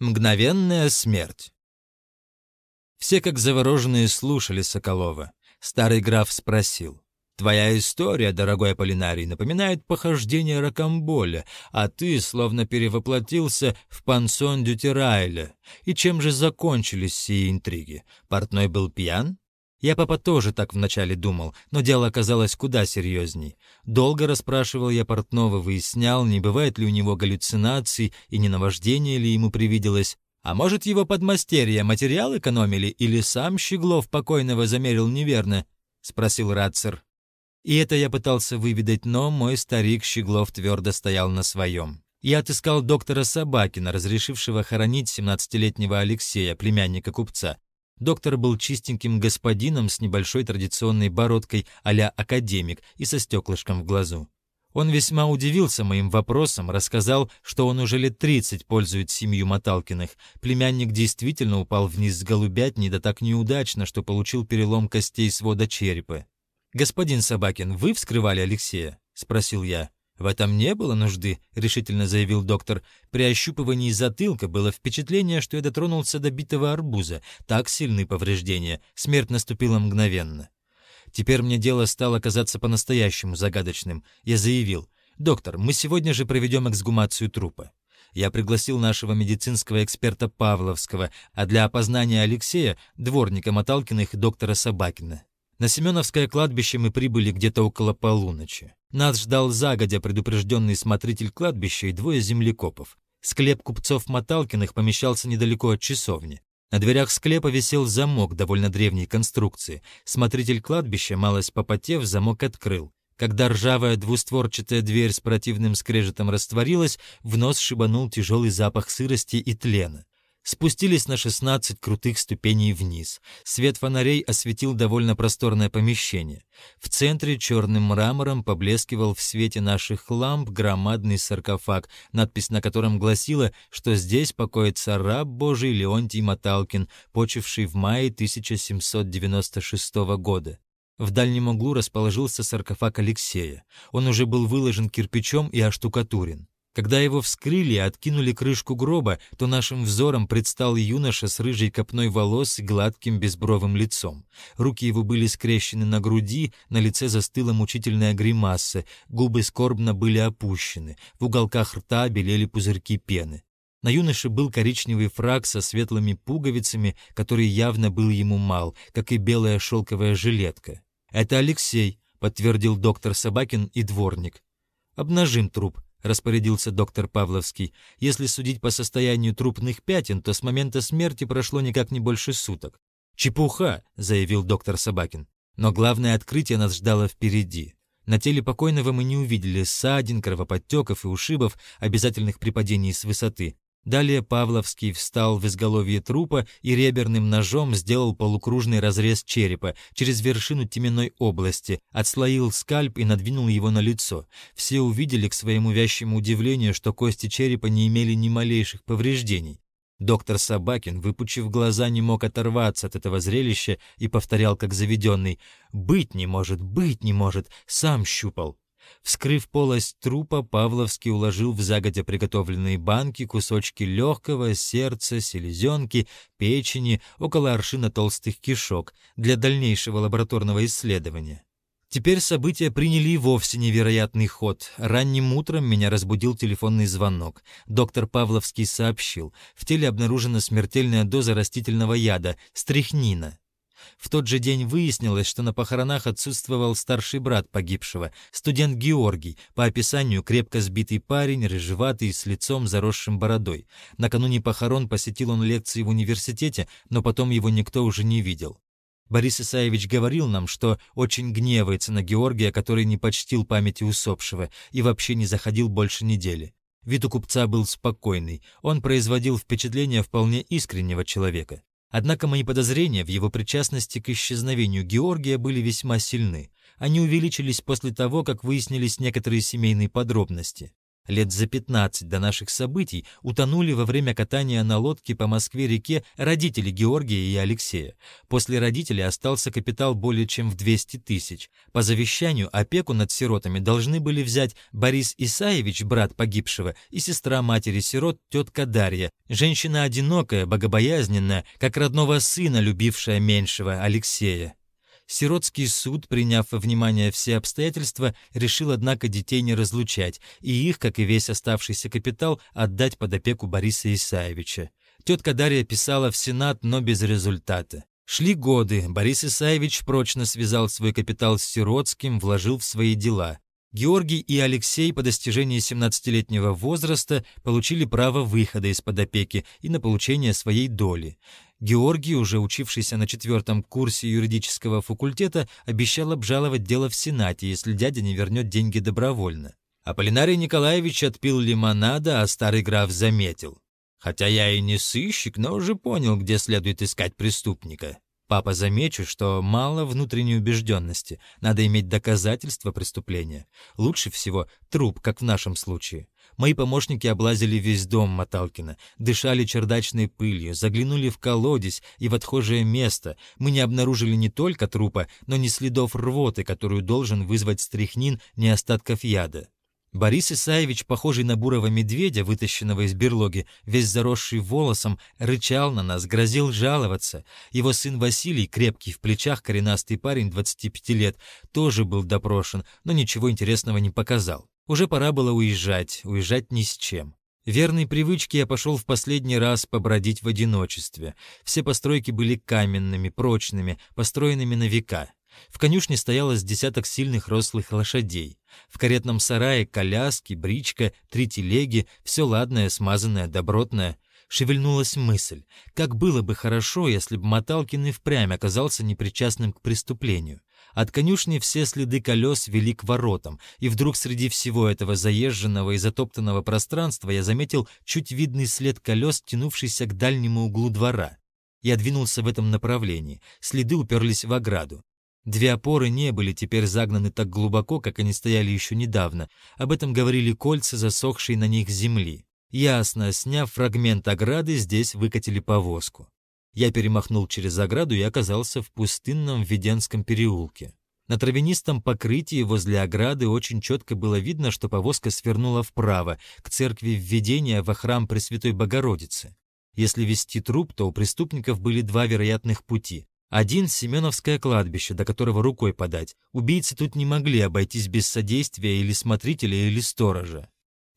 Мгновенная смерть. Все как завороженные слушали Соколова. Старый граф спросил. «Твоя история, дорогой Аполлинарий, напоминает похождение Рокамболя, а ты словно перевоплотился в пансон Дютерайля. И чем же закончились сии интриги? Портной был пьян? Я папа тоже так вначале думал, но дело оказалось куда серьезней. Долго расспрашивал я портного, выяснял, не бывает ли у него галлюцинаций и не наваждение ли ему привиделось. А может, его подмастерья материал экономили или сам Щеглов покойного замерил неверно? — спросил Рацер. И это я пытался выведать, но мой старик Щеглов твердо стоял на своем. Я отыскал доктора Собакина, разрешившего хоронить 17-летнего Алексея, племянника купца, Доктор был чистеньким господином с небольшой традиционной бородкой а академик и со стеклышком в глазу. Он весьма удивился моим вопросом, рассказал, что он уже лет 30 пользует семью Моталкиных. Племянник действительно упал вниз с голубятни, да так неудачно, что получил перелом костей свода черепа. «Господин Собакин, вы вскрывали Алексея?» — спросил я. «В этом не было нужды», — решительно заявил доктор. «При ощупывании затылка было впечатление, что я дотронулся до битого арбуза. Так сильны повреждения. Смерть наступила мгновенно». Теперь мне дело стало казаться по-настоящему загадочным. Я заявил, «Доктор, мы сегодня же проведем эксгумацию трупа». Я пригласил нашего медицинского эксперта Павловского, а для опознания Алексея — дворника Моталкиных и доктора Собакина. На Семеновское кладбище мы прибыли где-то около полуночи. Нас ждал загодя предупрежденный смотритель кладбища и двое землекопов. Склеп купцов Моталкиных помещался недалеко от часовни. На дверях склепа висел замок довольно древней конструкции. Смотритель кладбища, малость попотев, замок открыл. Когда ржавая двустворчатая дверь с противным скрежетом растворилась, в нос шибанул тяжелый запах сырости и тлена. Спустились на 16 крутых ступеней вниз. Свет фонарей осветил довольно просторное помещение. В центре черным мрамором поблескивал в свете наших ламп громадный саркофаг, надпись на котором гласила, что здесь покоится раб Божий Леонтий Маталкин, почивший в мае 1796 года. В дальнем углу расположился саркофаг Алексея. Он уже был выложен кирпичом и оштукатурен. Когда его вскрыли и откинули крышку гроба, то нашим взором предстал юноша с рыжей копной волос и гладким безбровым лицом. Руки его были скрещены на груди, на лице застыла мучительная гримаса, губы скорбно были опущены, в уголках рта белели пузырьки пены. На юноше был коричневый фраг со светлыми пуговицами, который явно был ему мал, как и белая шелковая жилетка. «Это Алексей», — подтвердил доктор Собакин и дворник. «Обнажим труп», распорядился доктор Павловский. Если судить по состоянию трупных пятен, то с момента смерти прошло никак не больше суток. «Чепуха!» — заявил доктор Собакин. Но главное открытие нас ждало впереди. На теле покойного мы не увидели ссадин, кровоподтеков и ушибов, обязательных при падении с высоты. Далее Павловский встал в изголовье трупа и реберным ножом сделал полукружный разрез черепа через вершину теменной области, отслоил скальп и надвинул его на лицо. Все увидели к своему вящему удивлению, что кости черепа не имели ни малейших повреждений. Доктор Собакин, выпучив глаза, не мог оторваться от этого зрелища и повторял, как заведенный, «Быть не может, быть не может, сам щупал». Вскрыв полость трупа, Павловский уложил в загодя приготовленные банки кусочки легкого, сердца, селезенки, печени, около аршина толстых кишок для дальнейшего лабораторного исследования. Теперь события приняли вовсе невероятный ход. Ранним утром меня разбудил телефонный звонок. Доктор Павловский сообщил, в теле обнаружена смертельная доза растительного яда – стрихнина. В тот же день выяснилось, что на похоронах отсутствовал старший брат погибшего, студент Георгий, по описанию крепко сбитый парень, рыжеватый, с лицом заросшим бородой. Накануне похорон посетил он лекции в университете, но потом его никто уже не видел. Борис Исаевич говорил нам, что очень гневается на Георгия, который не почтил памяти усопшего и вообще не заходил больше недели. Вид у купца был спокойный, он производил впечатление вполне искреннего человека. Однако мои подозрения в его причастности к исчезновению Георгия были весьма сильны. Они увеличились после того, как выяснились некоторые семейные подробности. Лет за 15 до наших событий утонули во время катания на лодке по Москве-реке родители Георгия и Алексея. После родителей остался капитал более чем в 200 тысяч. По завещанию опеку над сиротами должны были взять Борис Исаевич, брат погибшего, и сестра матери сирот, тетка Дарья, женщина одинокая, богобоязненная, как родного сына, любившая меньшего Алексея. Сиротский суд, приняв во внимание все обстоятельства, решил, однако, детей не разлучать и их, как и весь оставшийся капитал, отдать под опеку Бориса Исаевича. Тетка Дарья писала в Сенат, но без результата. Шли годы, Борис Исаевич прочно связал свой капитал с Сиротским, вложил в свои дела. Георгий и Алексей по достижении 17-летнего возраста получили право выхода из-под опеки и на получение своей доли. Георгий, уже учившийся на четвертом курсе юридического факультета, обещал обжаловать дело в Сенате, если дядя не вернет деньги добровольно. Аполлинарий Николаевич отпил лимонада, а старый граф заметил. «Хотя я и не сыщик, но уже понял, где следует искать преступника. Папа, замечу, что мало внутренней убежденности, надо иметь доказательства преступления. Лучше всего труп, как в нашем случае. Мои помощники облазили весь дом Маталкина, дышали чердачной пылью, заглянули в колодец и в отхожее место. Мы не обнаружили не только трупа, но ни следов рвоты, которую должен вызвать стряхнин, ни остатков яда. Борис Исаевич, похожий на бурого медведя, вытащенного из берлоги, весь заросший волосом, рычал на нас, грозил жаловаться. Его сын Василий, крепкий в плечах, коренастый парень 25 лет, тоже был допрошен, но ничего интересного не показал. Уже пора было уезжать, уезжать ни с чем. Верной привычке я пошел в последний раз побродить в одиночестве. Все постройки были каменными, прочными, построенными на века. В конюшне стояло с десяток сильных рослых лошадей. В каретном сарае коляски, бричка, три телеги, все ладное, смазанное, добротное. Шевельнулась мысль, как было бы хорошо, если бы Моталкин и впрямь оказался непричастным к преступлению. От конюшни все следы колес вели к воротам, и вдруг среди всего этого заезженного и затоптанного пространства я заметил чуть видный след колес, тянувшийся к дальнему углу двора. Я двинулся в этом направлении, следы уперлись в ограду. Две опоры не были теперь загнаны так глубоко, как они стояли еще недавно. Об этом говорили кольца, засохшие на них земли. Ясно, сняв фрагмент ограды, здесь выкатили повозку. Я перемахнул через ограду и оказался в пустынном Веденском переулке. На травянистом покрытии возле ограды очень четко было видно, что повозка свернула вправо, к церкви введения во храм Пресвятой Богородицы. Если вести труп, то у преступников были два вероятных пути. Один — Семеновское кладбище, до которого рукой подать. Убийцы тут не могли обойтись без содействия или смотрителя, или сторожа.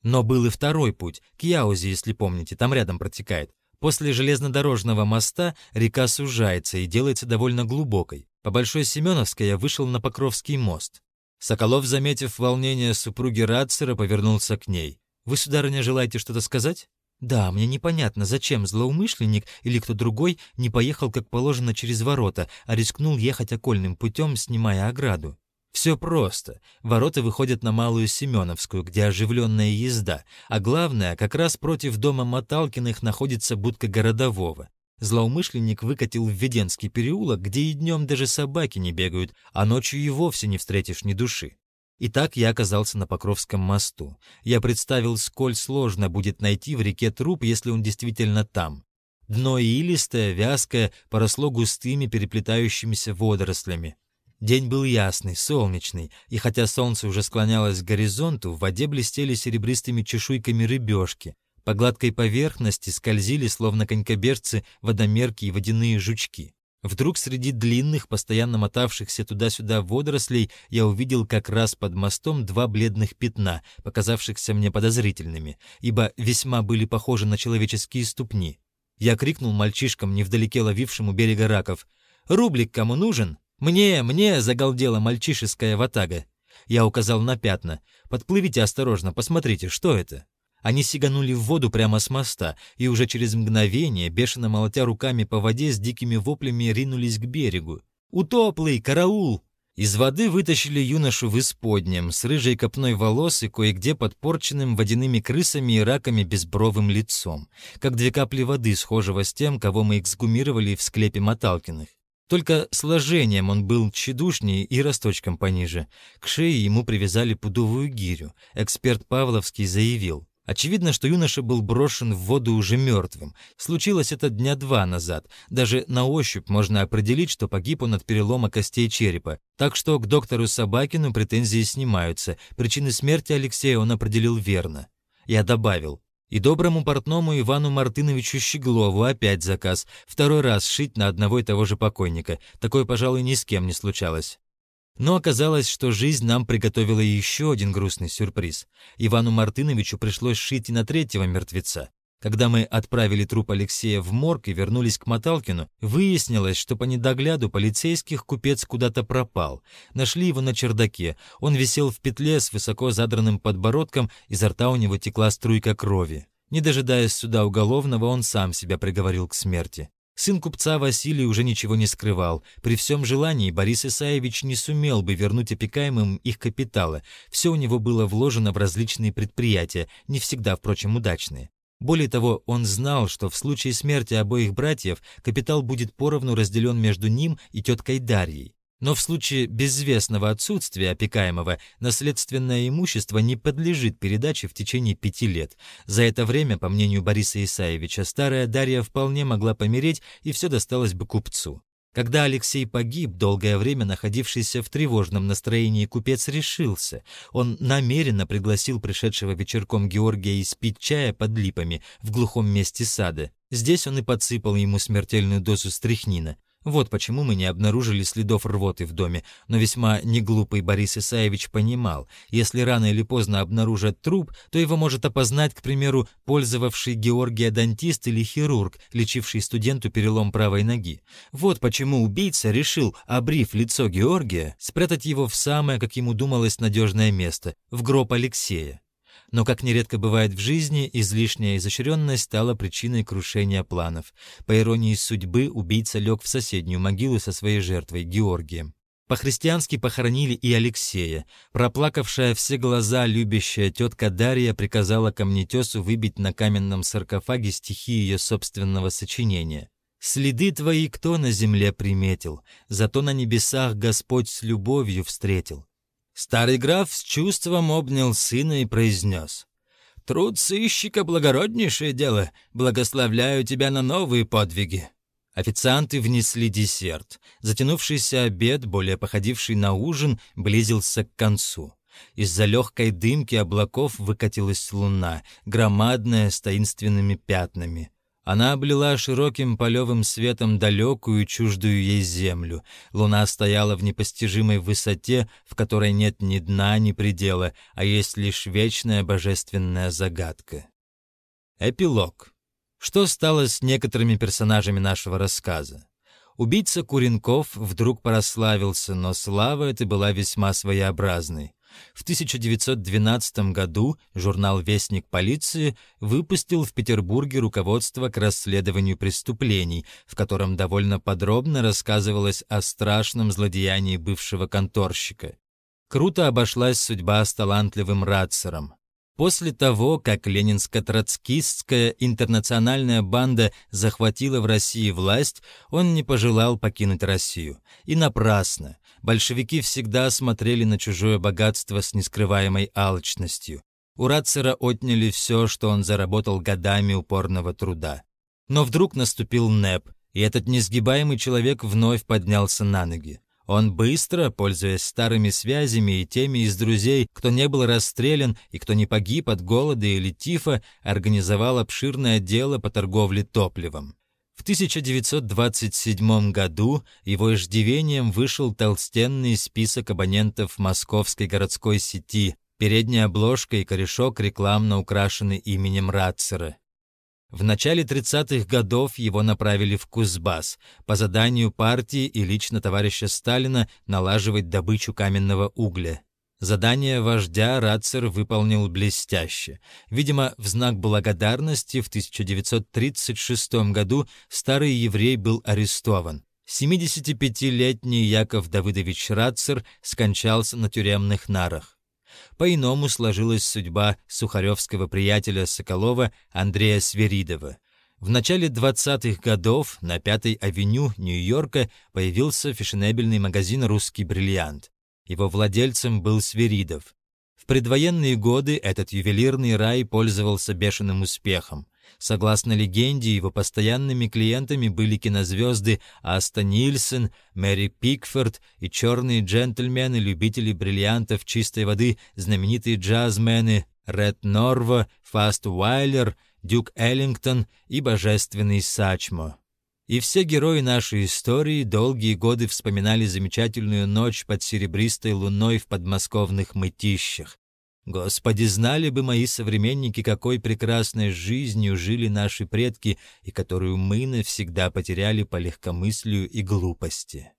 Но был и второй путь, к Яузе, если помните, там рядом протекает. После железнодорожного моста река сужается и делается довольно глубокой. По Большой Семеновской я вышел на Покровский мост. Соколов, заметив волнение супруги Радцера, повернулся к ней. «Вы, сударыня, желаете что-то сказать?» «Да, мне непонятно, зачем злоумышленник или кто другой не поехал, как положено, через ворота, а рискнул ехать окольным путем, снимая ограду. Все просто. Ворота выходят на Малую Семеновскую, где оживленная езда, а главное, как раз против дома Моталкиных находится будка городового. Злоумышленник выкатил в Веденский переулок, где и днем даже собаки не бегают, а ночью и вовсе не встретишь ни души. Итак, я оказался на Покровском мосту. Я представил, сколь сложно будет найти в реке труп, если он действительно там. Дно илистое, вязкое, поросло густыми переплетающимися водорослями. День был ясный, солнечный, и хотя солнце уже склонялось к горизонту, в воде блестели серебристыми чешуйками рыбешки. По гладкой поверхности скользили, словно конькобежцы, водомерки и водяные жучки. Вдруг среди длинных, постоянно мотавшихся туда-сюда водорослей я увидел как раз под мостом два бледных пятна, показавшихся мне подозрительными, ибо весьма были похожи на человеческие ступни. Я крикнул мальчишкам, невдалеке ловившему берега раков, «Рублик кому нужен?» «Мне, мне!» — загалдела мальчишеская ватага. Я указал на пятна. «Подплывите осторожно, посмотрите, что это?» Они сиганули в воду прямо с моста, и уже через мгновение, бешено молотя руками по воде, с дикими воплями ринулись к берегу. «Утоплый! Караул!» Из воды вытащили юношу в исподнем, с рыжей копной волос и кое-где подпорченным водяными крысами и раками безбровым лицом, как две капли воды, схожего с тем, кого мы эксгумировали в склепе Моталкиных. Только сложением он был тщедушнее и росточком пониже. К шее ему привязали пудовую гирю. Эксперт Павловский заявил. Очевидно, что юноша был брошен в воду уже мертвым. Случилось это дня два назад. Даже на ощупь можно определить, что погиб он от перелома костей черепа. Так что к доктору Собакину претензии снимаются. Причины смерти Алексея он определил верно. Я добавил. И доброму портному Ивану Мартыновичу Щеглову опять заказ. Второй раз шить на одного и того же покойника. Такое, пожалуй, ни с кем не случалось. Но оказалось, что жизнь нам приготовила еще один грустный сюрприз. Ивану Мартыновичу пришлось шить и на третьего мертвеца. Когда мы отправили труп Алексея в морг и вернулись к Моталкину, выяснилось, что по недогляду полицейских купец куда-то пропал. Нашли его на чердаке. Он висел в петле с высоко задранным подбородком, изо рта у него текла струйка крови. Не дожидаясь суда уголовного, он сам себя приговорил к смерти. Сын купца Василий уже ничего не скрывал. При всем желании Борис Исаевич не сумел бы вернуть опекаемым их капиталы. Все у него было вложено в различные предприятия, не всегда, впрочем, удачные. Более того, он знал, что в случае смерти обоих братьев капитал будет поровну разделен между ним и теткой Дарьей. Но в случае безвестного отсутствия опекаемого наследственное имущество не подлежит передаче в течение пяти лет. За это время, по мнению Бориса Исаевича, старая Дарья вполне могла помереть, и все досталось бы купцу. Когда Алексей погиб, долгое время находившийся в тревожном настроении купец решился. Он намеренно пригласил пришедшего вечерком Георгия испить чая под липами в глухом месте сада. Здесь он и подсыпал ему смертельную дозу стряхнина. Вот почему мы не обнаружили следов рвоты в доме, но весьма неглупый Борис Исаевич понимал, если рано или поздно обнаружат труп, то его может опознать, к примеру, пользовавший Георгия дантист или хирург, лечивший студенту перелом правой ноги. Вот почему убийца решил, обрив лицо Георгия, спрятать его в самое, как ему думалось, надежное место – в гроб Алексея но, как нередко бывает в жизни, излишняя изощренность стала причиной крушения планов. По иронии судьбы, убийца лег в соседнюю могилу со своей жертвой, Георгием. По-христиански похоронили и Алексея. Проплакавшая все глаза любящая тетка Дарья приказала камнетесу выбить на каменном саркофаге стихи ее собственного сочинения. «Следы твои кто на земле приметил, зато на небесах Господь с любовью встретил. Старый граф с чувством обнял сына и произнес. «Труд сыщика — благороднейшее дело. Благословляю тебя на новые подвиги». Официанты внесли десерт. Затянувшийся обед, более походивший на ужин, близился к концу. Из-за легкой дымки облаков выкатилась луна, громадная, с таинственными пятнами. Она облила широким полевым светом далекую, чуждую ей землю. Луна стояла в непостижимой высоте, в которой нет ни дна, ни предела, а есть лишь вечная божественная загадка. Эпилог. Что стало с некоторыми персонажами нашего рассказа? Убийца Куренков вдруг прославился, но слава эта была весьма своеобразной. В 1912 году журнал «Вестник полиции» выпустил в Петербурге руководство к расследованию преступлений, в котором довольно подробно рассказывалось о страшном злодеянии бывшего конторщика. Круто обошлась судьба с талантливым Ратцером. После того, как ленинско-троцкистская интернациональная банда захватила в России власть, он не пожелал покинуть Россию. И напрасно. Большевики всегда смотрели на чужое богатство с нескрываемой алчностью. У Ратцера отняли все, что он заработал годами упорного труда. Но вдруг наступил НЭП, и этот несгибаемый человек вновь поднялся на ноги. Он быстро, пользуясь старыми связями и теми из друзей, кто не был расстрелян и кто не погиб от голода или тифа, организовал обширное дело по торговле топливом. В 1927 году его иждивением вышел толстенный список абонентов московской городской сети, передняя обложка и корешок рекламно украшены именем Ратцера. В начале 30-х годов его направили в Кузбасс по заданию партии и лично товарища Сталина налаживать добычу каменного угля. Задание вождя Рацер выполнил блестяще. Видимо, в знак благодарности в 1936 году старый еврей был арестован. 75-летний Яков Давыдович Рацер скончался на тюремных нарах. По-иному сложилась судьба сухаревского приятеля Соколова Андрея Сверидова. В начале 20-х годов на Пятой авеню Нью-Йорка появился фешенебельный магазин «Русский бриллиант». Его владельцем был Сверидов. В предвоенные годы этот ювелирный рай пользовался бешеным успехом. Согласно легенде, его постоянными клиентами были кинозвезды Аста Нильсон, Мэри Пикфорд и черные джентльмены-любители бриллиантов чистой воды, знаменитые джазмены Ред Норва, Фаст Уайлер, Дюк Эллингтон и божественный Сачмо. И все герои нашей истории долгие годы вспоминали замечательную ночь под серебристой луной в подмосковных мытищах. Господи, знали бы мои современники, какой прекрасной жизнью жили наши предки и которую мы навсегда потеряли по легкомыслию и глупости.